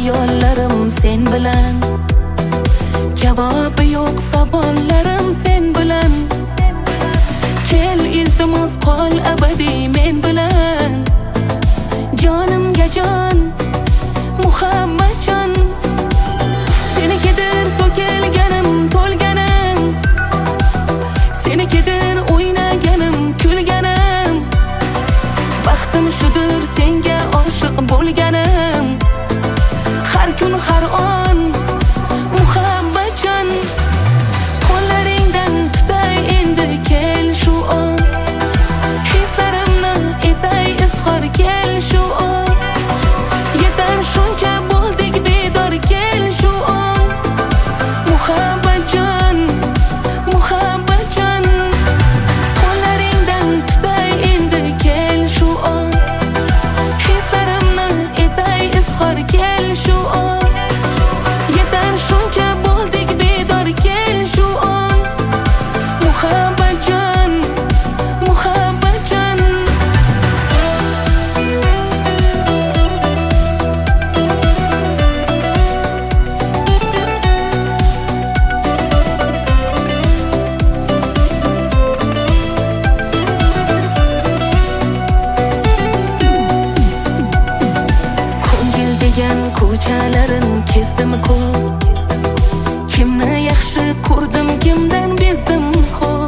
xayollarim sen bilan. Javobi yo'q savollarim sen bilan. bilmagan ko'chalarin kezdim ko'p kimni yaxshi ko'rdim kimdan bezdim ho'l